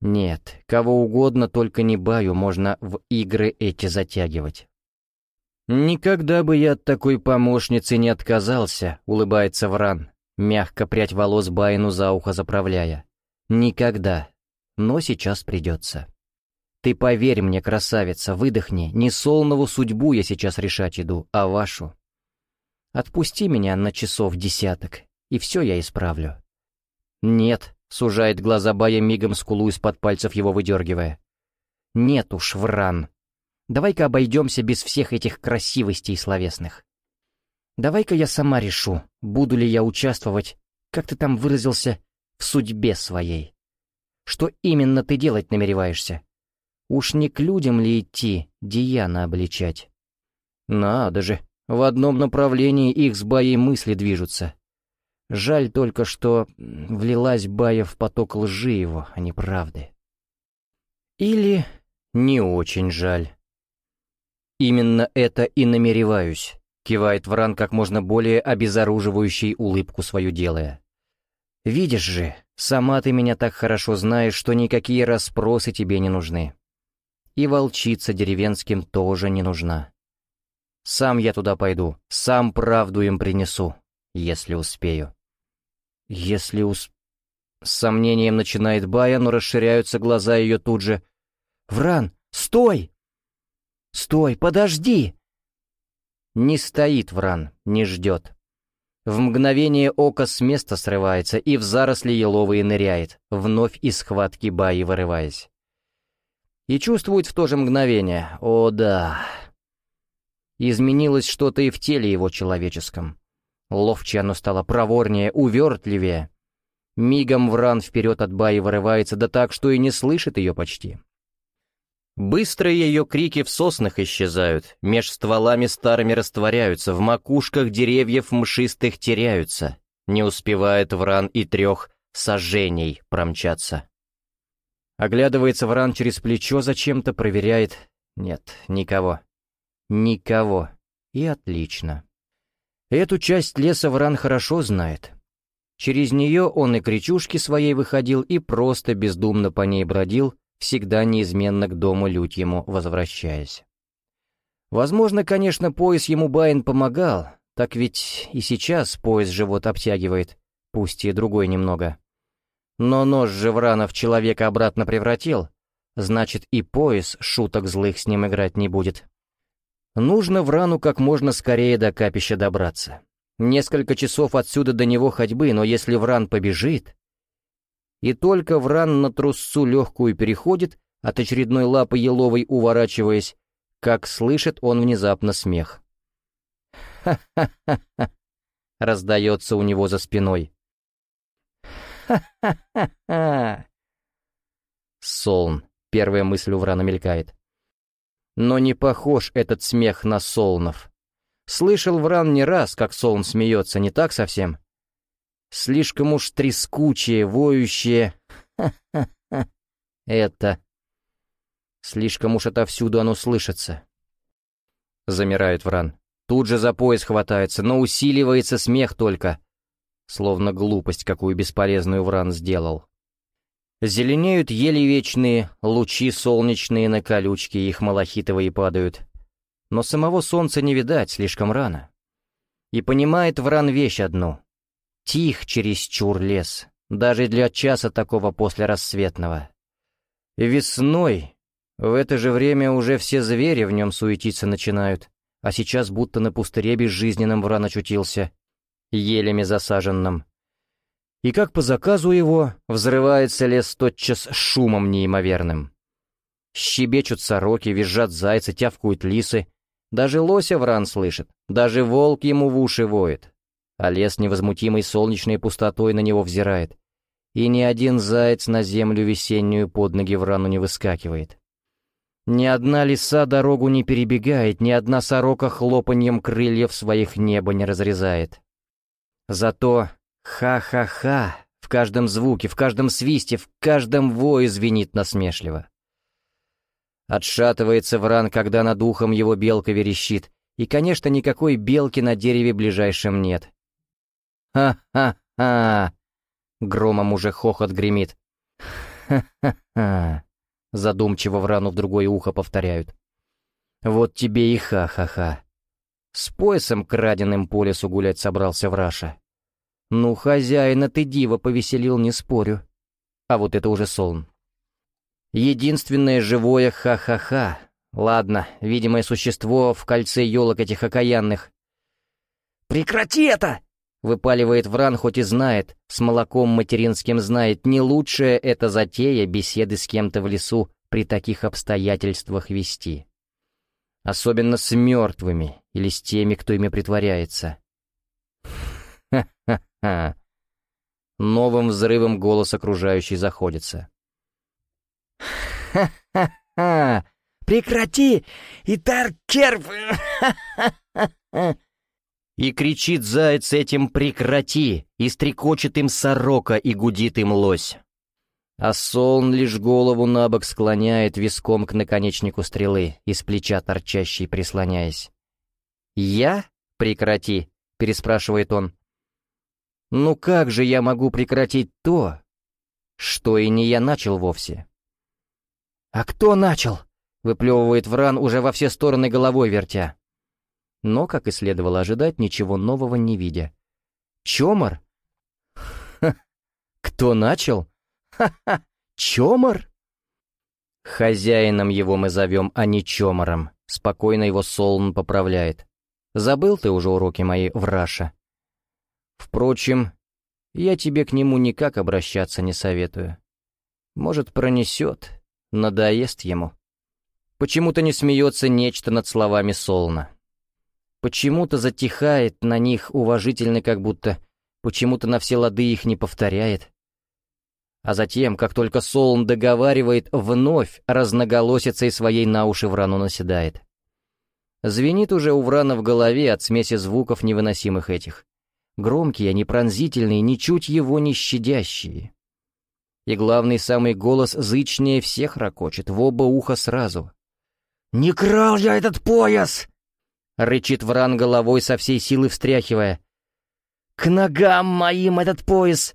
Нет, кого угодно, только не Баю можно в игры эти затягивать. «Никогда бы я от такой помощницы не отказался», — улыбается Вран, мягко прядь волос Байну за ухо заправляя. «Никогда. Но сейчас придется». Ты поверь мне, красавица, выдохни, не Солнову судьбу я сейчас решать иду, а вашу. Отпусти меня на часов десяток, и все я исправлю. Нет, сужает глаза Бая мигом скулу из-под пальцев его выдергивая. Нет уж, Вран. Давай-ка обойдемся без всех этих красивостей словесных. Давай-ка я сама решу, буду ли я участвовать, как ты там выразился, в судьбе своей. Что именно ты делать намереваешься? Уж не к людям ли идти, Диана обличать? Надо же, в одном направлении их с Баей мысли движутся. Жаль только, что влилась Бая в поток лжи его, а не правды. Или не очень жаль. Именно это и намереваюсь, кивает Вран как можно более обезоруживающей улыбку свою делая. Видишь же, сама ты меня так хорошо знаешь, что никакие расспросы тебе не нужны и волчица деревенским тоже не нужна. Сам я туда пойду, сам правду им принесу, если успею. Если ус... С сомнением начинает Бая, но расширяются глаза ее тут же. «Вран, стой! Стой, подожди!» Не стоит Вран, не ждет. В мгновение ока с места срывается и в заросли еловые ныряет, вновь из схватки Баи вырываясь. И чувствует в то же мгновение, о да. Изменилось что-то и в теле его человеческом. Ловче оно стало проворнее, увертливее. Мигом Вран вперед от Баи вырывается, да так, что и не слышит ее почти. Быстро ее крики в соснах исчезают, меж стволами старыми растворяются, в макушках деревьев мшистых теряются. Не успевает Вран и трех сожжений промчаться. Оглядывается Вран через плечо зачем-то, проверяет. Нет, никого. Никого. И отлично. Эту часть леса Вран хорошо знает. Через нее он и к речушке своей выходил, и просто бездумно по ней бродил, всегда неизменно к дому Лютьему возвращаясь. Возможно, конечно, пояс ему Байн помогал, так ведь и сейчас пояс живот обтягивает, пусть и другой немного. Но нож же Вранов человека обратно превратил, значит и пояс шуток злых с ним играть не будет. Нужно Врану как можно скорее до капища добраться. Несколько часов отсюда до него ходьбы, но если Вран побежит... И только Вран на трусцу легкую переходит, от очередной лапы еловой уворачиваясь, как слышит он внезапно смех. «Ха-ха-ха-ха!» раздается у него за спиной. Ха-ха-ха-ха! Солн, первая мысль у Врана мелькает. Но не похож этот смех на Солнов. Слышал Вран не раз, как Солн смеется, не так совсем? Слишком уж трескучее, воющее. Ха-ха-ха. Это... Слишком уж отовсюду оно слышится. Замирает Вран. Тут же за пояс хватается, но усиливается смех только. Словно глупость, какую бесполезную Вран сделал. Зеленеют ели вечные, лучи солнечные на колючки, их малахитовые падают. Но самого солнца не видать, слишком рано. И понимает Вран вещь одну. Тих чересчур лес, даже для часа такого после рассветного. Весной, в это же время уже все звери в нем суетиться начинают, а сейчас будто на пустыре безжизненном Вран очутился — елями засаженным. И как по заказу его, взрывается лес тотчас шумом неимоверным. Щебечут сороки, визжат зайцы, тявкают лисы. Даже лося вран слышит, даже волк ему в уши воет. А лес невозмутимой солнечной пустотой на него взирает. И ни один заяц на землю весеннюю под ноги врану не выскакивает. Ни одна лиса дорогу не перебегает, ни одна сорока хлопаньем крыльев своих неба не разрезает. Зато ха-ха-ха в каждом звуке, в каждом свисте, в каждом вое звенит насмешливо. Отшатывается вран, когда над ухом его белка верещит, и, конечно, никакой белки на дереве ближайшем нет. «Ха-ха-ха!» Громом уже хохот гремит. «Ха-ха-ха!» Задумчиво врану в другое ухо повторяют. «Вот тебе и ха-ха-ха!» С поясом краденым по лесу гулять собрался Враша. «Ну, хозяина ты диво повеселил, не спорю». А вот это уже сон. Единственное живое ха-ха-ха. Ладно, видимое существо в кольце елок этих окаянных. «Прекрати это!» — выпаливает Вран, хоть и знает, с молоком материнским знает, не лучшая эта затея беседы с кем-то в лесу при таких обстоятельствах вести. Особенно с мертвыми или с теми, кто ими притворяется. Ха-ха-ха. Новым взрывом голос окружающий заходится. Ха-ха-ха! Прекрати! Итаркерв! И кричит заяц этим «прекрати!» И стрекочет им сорока, и гудит им лось. А Солн лишь голову на бок склоняет, виском к наконечнику стрелы, из плеча торчащей прислоняясь. «Я? Прекрати!» — переспрашивает он. «Ну как же я могу прекратить то, что и не я начал вовсе?» «А кто начал?» — выплевывает Вран, уже во все стороны головой вертя. Но, как и следовало ожидать, ничего нового не видя. «Чомор?» «Ха! Кто начал? Ха-ха! Чомор?» «Хозяином его мы зовем, а не Чомором», — спокойно его Солн поправляет. «Забыл ты уже уроки мои, Враша?» «Впрочем, я тебе к нему никак обращаться не советую. Может, пронесет, Надоест ему. Почему-то не смеется нечто над словами Солна. Почему-то затихает на них уважительно, как будто почему-то на все лады их не повторяет. А затем, как только Солн договаривает, вновь разноголосится и своей на уши Врану наседает. Звенит уже у Врана в голове от смеси звуков невыносимых этих. Громкие, они пронзительные, ничуть его не щадящие. И главный самый голос зычнее всех ракочет, в оба уха сразу. «Не крал я этот пояс!» — рычит Вран головой со всей силы встряхивая. «К ногам моим этот пояс!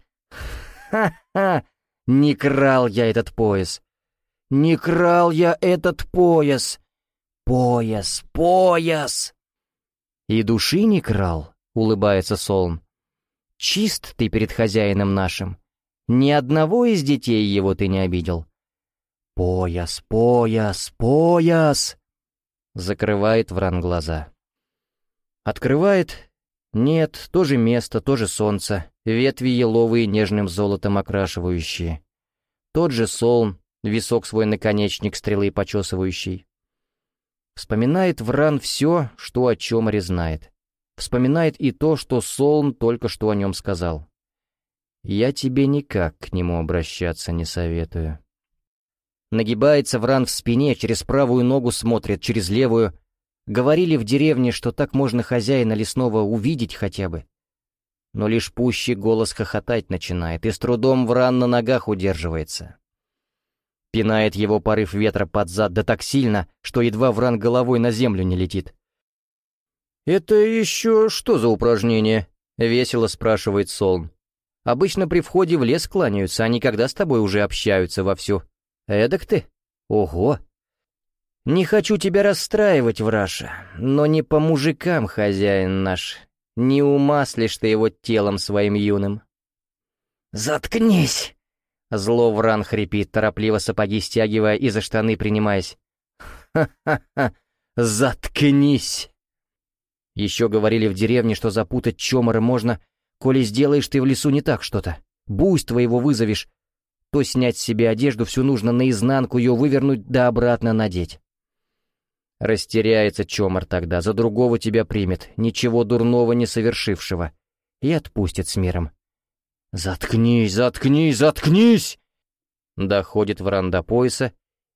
Ха-ха! Не крал я этот пояс! Не крал я этот пояс! Пояс, пояс!» «И души не крал», — улыбается Солн. «Чист ты перед хозяином нашим. Ни одного из детей его ты не обидел. «Пояс, пояс, пояс!» Закрывает Вран глаза. Открывает. Нет, то же место, то же солнце, ветви еловые нежным золотом окрашивающие. Тот же солн, висок свой наконечник стрелы почесывающий. Вспоминает Вран все, что о чем знает. Вспоминает и то, что Солн только что о нем сказал. Я тебе никак к нему обращаться не советую. Нагибается Вран в спине, через правую ногу смотрит, через левую. Говорили в деревне, что так можно хозяина лесного увидеть хотя бы. Но лишь пущий голос хохотать начинает, и с трудом Вран на ногах удерживается. Пинает его порыв ветра под зад, да так сильно, что едва Вран головой на землю не летит. «Это еще что за упражнение?» — весело спрашивает Солн. Обычно при входе в лес кланяются, а никогда с тобой уже общаются вовсю. Эдак ты? Ого! Не хочу тебя расстраивать, Враша, но не по мужикам, хозяин наш. Не умаслишь ты его телом своим юным. «Заткнись!» Зло Вран хрипит, торопливо сапоги стягивая и за штаны принимаясь. «Ха-ха-ха! Заткнись!» Еще говорили в деревне, что запутать чомора можно коли сделаешь ты в лесу не так что-то. буйство его вызовешь, то снять с себе одежду всю нужно наизнанку ее вывернуть да обратно надеть. Растеряется Чомар тогда, за другого тебя примет, ничего дурного не совершившего, и отпустит с миром. «Заткнись, заткнись, заткнись!» Доходит Вран до пояса,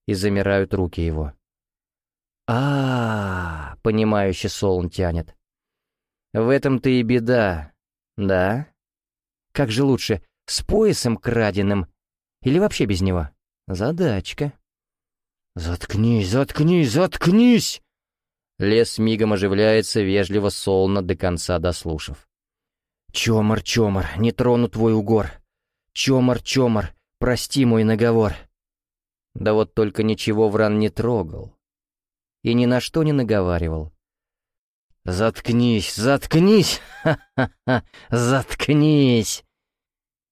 и замирают руки его. а, -а, -а понимающе Солн тянет. «В этом-то и беда, да? Как же лучше, с поясом краденым или вообще без него? Задачка». «Заткнись, заткнись, заткнись!» Лес мигом оживляется, вежливо солно до конца дослушав. «Чомар, чомар, не трону твой угор. Чомар, чомар, прости мой наговор». Да вот только ничего Вран не трогал и ни на что не наговаривал. «Заткнись, заткнись! Ха-ха-ха! Заткнись!»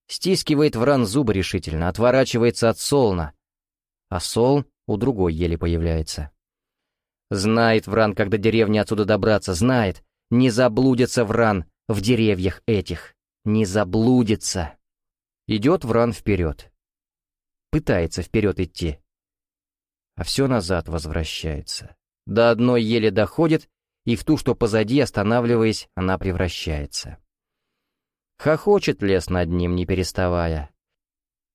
Стискивает Вран зубы решительно, отворачивается от Солна, а Сол у другой еле появляется. Знает Вран, когда деревня отсюда добраться, знает. Не заблудится Вран в деревьях этих. Не заблудится. Идет Вран вперед. Пытается вперед идти. А все назад возвращается. До одной еле доходит, и в ту, что позади, останавливаясь, она превращается. Хохочет лес над ним, не переставая.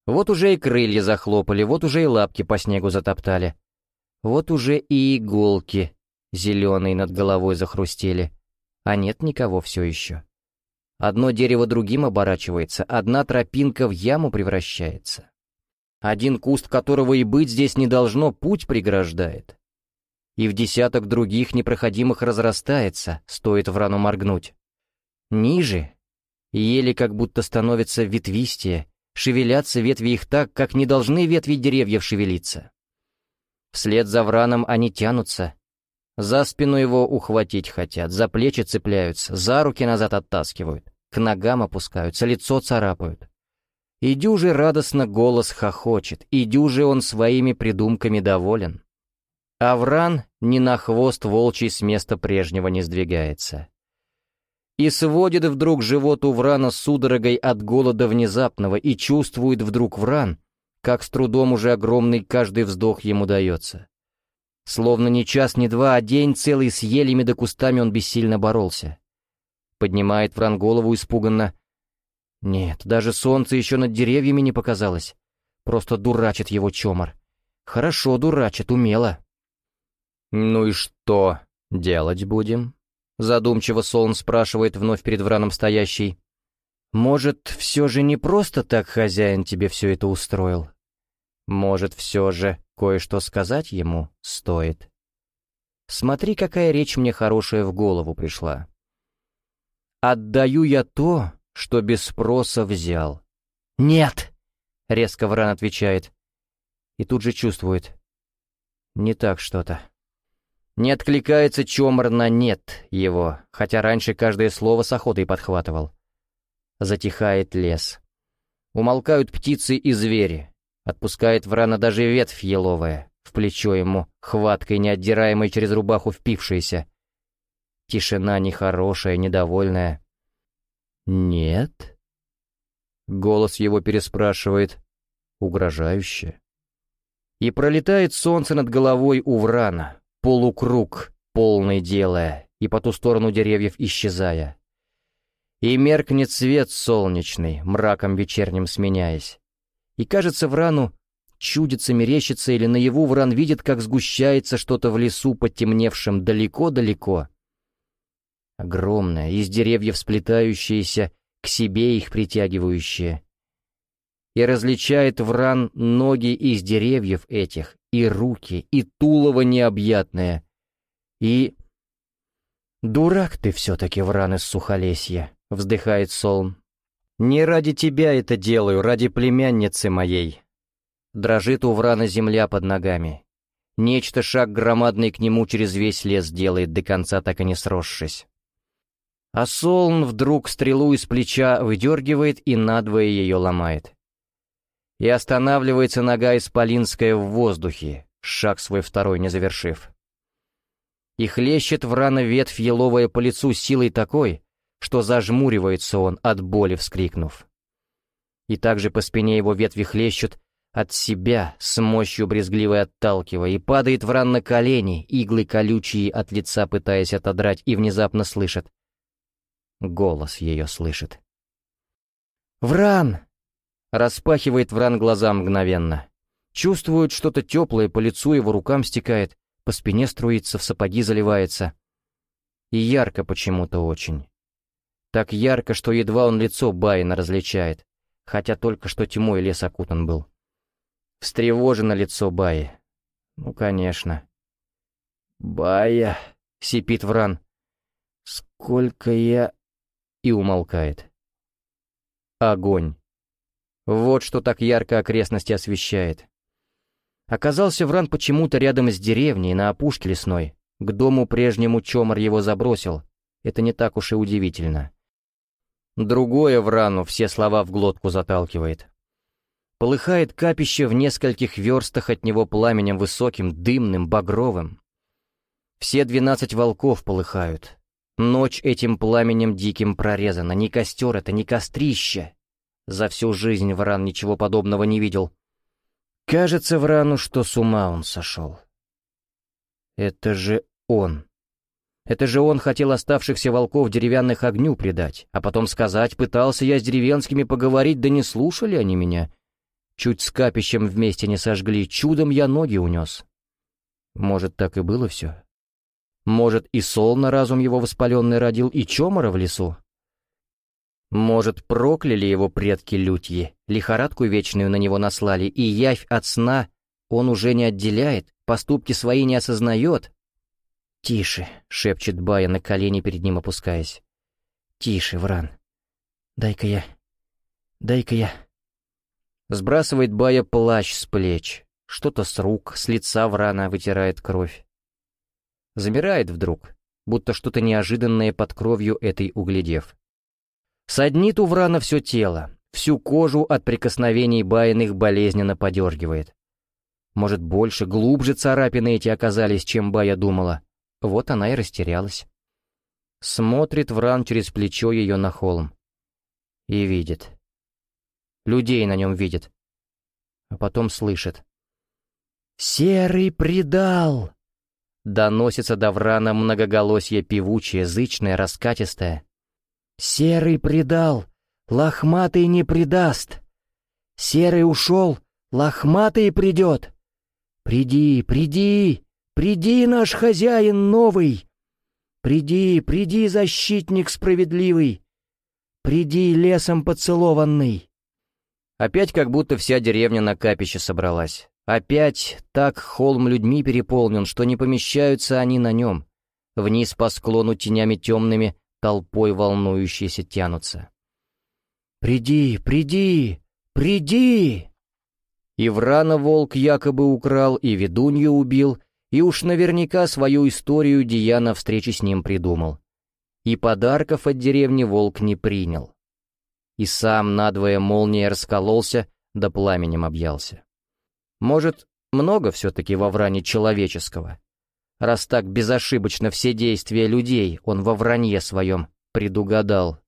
Вот уже и крылья захлопали, вот уже и лапки по снегу затоптали. Вот уже и иголки зеленые над головой захрустели. А нет никого все еще. Одно дерево другим оборачивается, одна тропинка в яму превращается. Один куст, которого и быть здесь не должно, путь преграждает. И в десяток других непроходимых разрастается, стоит в рану моргнуть. Ниже, еле как будто становится ветвистее, Шевелятся ветви их так, как не должны ветви деревьев шевелиться. Вслед за враном они тянутся. За спину его ухватить хотят, за плечи цепляются, за руки назад оттаскивают, к ногам опускаются, лицо царапают. И дюже радостно голос хохочет, и дюже он своими придумками доволен. А вран ни на хвост волчий с места прежнего не сдвигается и сводит вдруг живот у Врана судорогой от голода внезапного и чувствует вдруг Вран, как с трудом уже огромный каждый вздох ему дается. Словно не час, не два, а день целый с елями да кустами он бессильно боролся. Поднимает Вран голову испуганно. Нет, даже солнце еще над деревьями не показалось. Просто дурачит его чомор. Хорошо дурачит, умело. «Ну и что делать будем?» Задумчиво Солн спрашивает вновь перед Враном стоящий. «Может, все же не просто так хозяин тебе все это устроил? Может, все же кое-что сказать ему стоит? Смотри, какая речь мне хорошая в голову пришла. Отдаю я то, что без спроса взял». «Нет!» — резко Вран отвечает. И тут же чувствует. «Не так что-то». Не откликается чомор на «нет» его, хотя раньше каждое слово с охотой подхватывал. Затихает лес. Умолкают птицы и звери. Отпускает врана даже ветвь еловая, в плечо ему, хваткой неотдираемой через рубаху впившаяся. Тишина нехорошая, недовольная. «Нет?» Голос его переспрашивает, угрожающе. И пролетает солнце над головой у врана, полукруг, полный делая, и по ту сторону деревьев исчезая. И меркнет свет солнечный, мраком вечерним сменяясь. И кажется, Врану чудится, мерещится, или наяву Вран видит, как сгущается что-то в лесу, потемневшем далеко-далеко. Огромное, из деревьев сплетающееся, к себе их притягивающее. И различает Вран ноги из деревьев этих, и руки, и тулово необъятное, и... «Дурак ты все-таки, Вран из Сухолесья», — вздыхает Солн. «Не ради тебя это делаю, ради племянницы моей». Дрожит у Врана земля под ногами. Нечто шаг громадный к нему через весь лес делает, до конца так и не сросшись. А Солн вдруг стрелу из плеча выдергивает и надвое ее ломает и останавливается нога исполинская в воздухе, шаг свой второй не завершив. И хлещет в рано ветвь еловая по лицу силой такой, что зажмуривается он, от боли вскрикнув. И также по спине его ветви хлещут от себя, с мощью брезгливой отталкивая, и падает Вран на колени, иглы колючие от лица пытаясь отодрать, и внезапно слышит. Голос ее слышит. «Вран!» Распахивает Вран глаза мгновенно. Чувствует что-то теплое, по лицу его рукам стекает, по спине струится, в сапоги заливается. И ярко почему-то очень. Так ярко, что едва он лицо Байна различает, хотя только что тьмой лес окутан был. Встревожено лицо Баи. Ну, конечно. «Бая!» — сипит Вран. «Сколько я...» И умолкает. Огонь. Вот что так ярко окрестности освещает. Оказался Вран почему-то рядом с деревней, на опушке лесной. К дому прежнему Чомор его забросил. Это не так уж и удивительно. Другое Врану все слова в глотку заталкивает. Полыхает капище в нескольких верстах от него пламенем высоким, дымным, багровым. Все двенадцать волков полыхают. Ночь этим пламенем диким прорезана. Ни костер это, ни кострище. За всю жизнь Вран ничего подобного не видел. Кажется Врану, что с ума он сошел. Это же он. Это же он хотел оставшихся волков деревянных огню предать, а потом сказать, пытался я с деревенскими поговорить, да не слушали они меня. Чуть с капищем вместе не сожгли, чудом я ноги унес. Может, так и было все? Может, и сол на разум его воспаленный родил, и чомора в лесу? Может, прокляли его предки лютьи, лихорадку вечную на него наслали, и явь от сна он уже не отделяет, поступки свои не осознает? «Тише», — шепчет Бая на колени перед ним опускаясь. «Тише, Вран. Дай-ка я... Дай-ка я...» Сбрасывает Бая плащ с плеч, что-то с рук, с лица Врана вытирает кровь. Замирает вдруг, будто что-то неожиданное под кровью этой углядев. Саднит у Врана все тело, всю кожу от прикосновений Байиных болезненно подергивает. Может, больше, глубже царапины эти оказались, чем Бая думала. Вот она и растерялась. Смотрит Вран через плечо ее на холм. И видит. Людей на нем видит. А потом слышит. «Серый предал!» Доносится до Врана многоголосье певучее, зычное, раскатистое. Серый предал, лохматый не предаст. Серый ушел, лохматый придет. Приди, приди, приди, наш хозяин новый. Приди, приди, защитник справедливый. Приди, лесом поцелованный. Опять как будто вся деревня на капище собралась. Опять так холм людьми переполнен, что не помещаются они на нем. Вниз по склону тенями темными толпой волнующиеся тянутся. «Приди, приди, приди!» И Врана волк якобы украл, и ведунью убил, и уж наверняка свою историю Дияна встречи с ним придумал. И подарков от деревни волк не принял. И сам надвое молнией раскололся, да пламенем объялся. Может, много все-таки во вране человеческого, раз так безошибочно все действия людей он во вранье своем предугадал